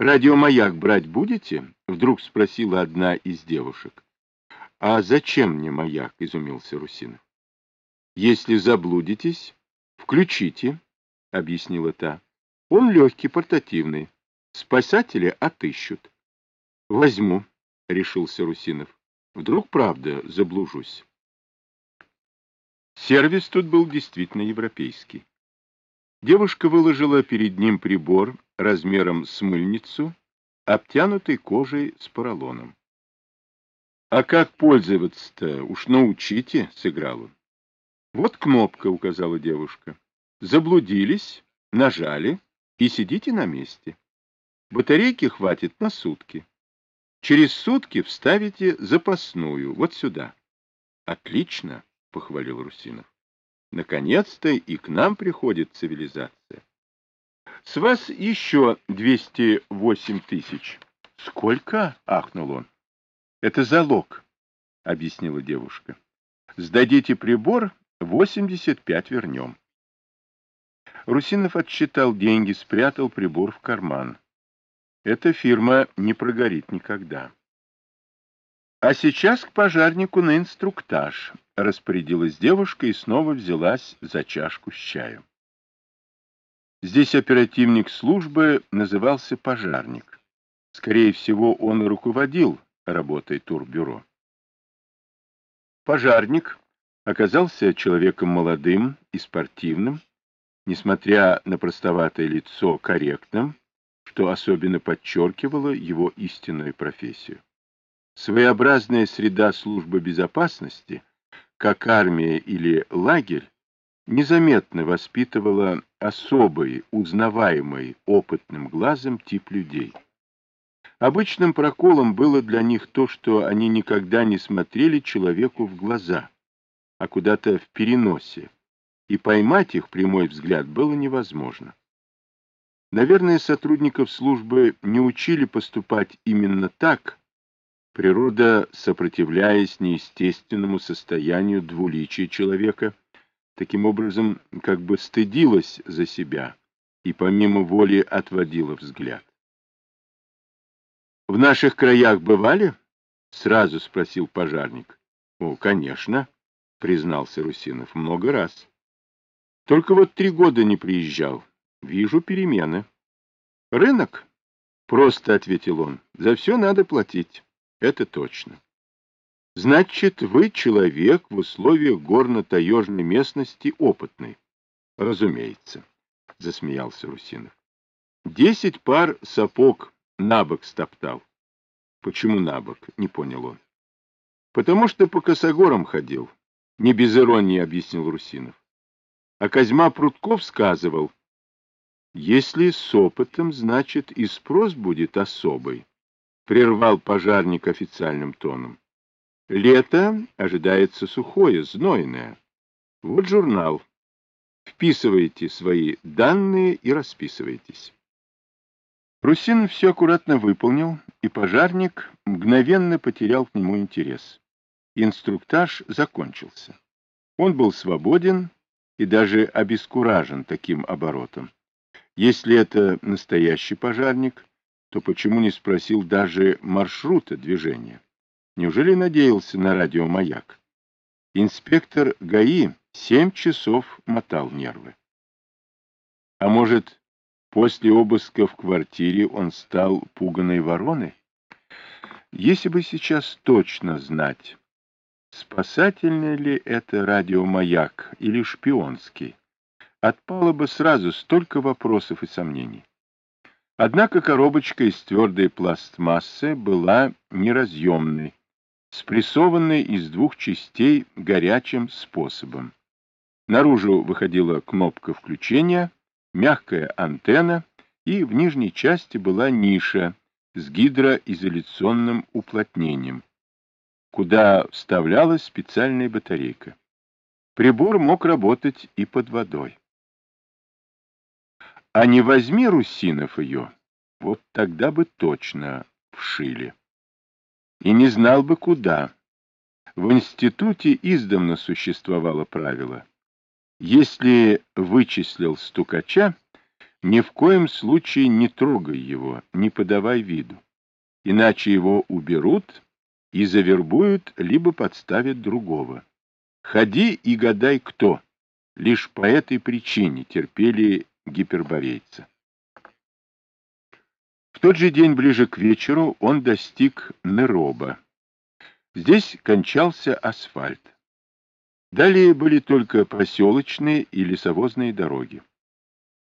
«Радиомаяк брать будете?» — вдруг спросила одна из девушек. «А зачем мне маяк?» — изумился Русинов. «Если заблудитесь, включите», — объяснила та. «Он легкий, портативный. Спасатели отыщут». «Возьму», — решился Русинов. «Вдруг, правда, заблужусь». Сервис тут был действительно европейский. Девушка выложила перед ним прибор размером с мыльницу, обтянутый кожей с поролоном. — А как пользоваться-то? Уж научите, — сыграл он. — Вот кнопка, — указала девушка. Заблудились, нажали и сидите на месте. Батарейки хватит на сутки. Через сутки вставите запасную, вот сюда. — Отлично, — похвалил Русинов. Наконец-то и к нам приходит цивилизация. С вас еще 208 тысяч. Сколько? — ахнул он. Это залог, — объяснила девушка. Сдадите прибор, 85 вернем. Русинов отсчитал деньги, спрятал прибор в карман. Эта фирма не прогорит никогда. А сейчас к пожарнику на инструктаж, распорядилась девушка и снова взялась за чашку с чаем. Здесь оперативник службы назывался пожарник. Скорее всего, он руководил работой турбюро. Пожарник оказался человеком молодым и спортивным, несмотря на простоватое лицо корректным, что особенно подчеркивало его истинную профессию. Своеобразная среда службы безопасности, как армия или лагерь, незаметно воспитывала особый, узнаваемый опытным глазом тип людей. Обычным проколом было для них то, что они никогда не смотрели человеку в глаза, а куда-то в переносе, и поймать их прямой взгляд было невозможно. Наверное, сотрудников службы не учили поступать именно так, природа, сопротивляясь неестественному состоянию двуличия человека, таким образом как бы стыдилась за себя и помимо воли отводила взгляд. В наших краях бывали? Сразу спросил пожарник. О, конечно, признался Русинов, много раз. Только вот три года не приезжал. Вижу перемены. Рынок? Просто ответил он. За все надо платить. Это точно. Значит, вы человек в условиях горно-таежной местности опытный. Разумеется, засмеялся Русинов. Десять пар сапог на бок стоптал. Почему на бок? Не понял он. Потому что по косогорам ходил. Не без иронии объяснил Русинов. А Козьма Прутков сказывал, если с опытом, значит и спрос будет особый, прервал пожарник официальным тоном. Лето ожидается сухое, знойное. Вот журнал. Вписывайте свои данные и расписывайтесь. Русин все аккуратно выполнил, и пожарник мгновенно потерял к нему интерес. Инструктаж закончился. Он был свободен и даже обескуражен таким оборотом. Если это настоящий пожарник, то почему не спросил даже маршрута движения? Неужели надеялся на радиомаяк? Инспектор ГАИ семь часов мотал нервы. А может, После обыска в квартире он стал пуганой вороной. Если бы сейчас точно знать, спасательный ли это радиомаяк или шпионский, отпало бы сразу столько вопросов и сомнений. Однако коробочка из твердой пластмассы была неразъемной, спрессованной из двух частей горячим способом. Наружу выходила кнопка включения — мягкая антенна, и в нижней части была ниша с гидроизоляционным уплотнением, куда вставлялась специальная батарейка. Прибор мог работать и под водой. А не возьми Русинов ее, вот тогда бы точно вшили. И не знал бы куда. В институте издавна существовало правило — если вычислил стукача, Ни в коем случае не трогай его, не подавай виду, иначе его уберут и завербуют, либо подставят другого. Ходи и гадай, кто. Лишь по этой причине терпели гиперборейца. Тот же день, ближе к вечеру, он достиг Нероба. Здесь кончался асфальт. Далее были только проселочные и лесовозные дороги.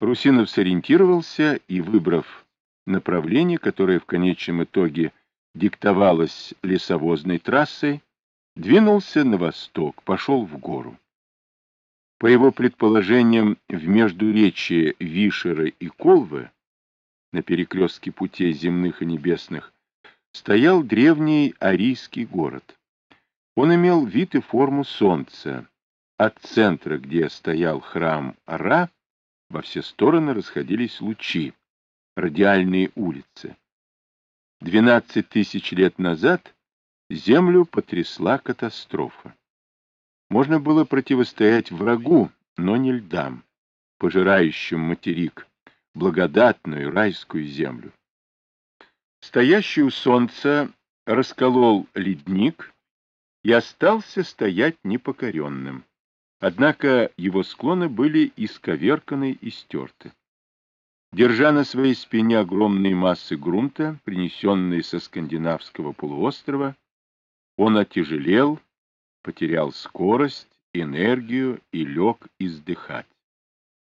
Русинов сориентировался и, выбрав направление, которое в конечном итоге диктовалось лесовозной трассой, двинулся на восток, пошел в гору. По его предположениям, в междуречье Вишера и Колвы на перекрестке путей земных и небесных, стоял древний арийский город. Он имел вид и форму солнца. От центра, где стоял храм Ра, во все стороны расходились лучи, радиальные улицы. Двенадцать тысяч лет назад землю потрясла катастрофа. Можно было противостоять врагу, но не льдам, пожирающим материк, благодатную райскую землю. Стоящий у солнца расколол ледник и остался стоять непокоренным. Однако его склоны были исковерканы и стерты. Держа на своей спине огромные массы грунта, принесенные со скандинавского полуострова, он отяжелел, потерял скорость, энергию и лег издыхать.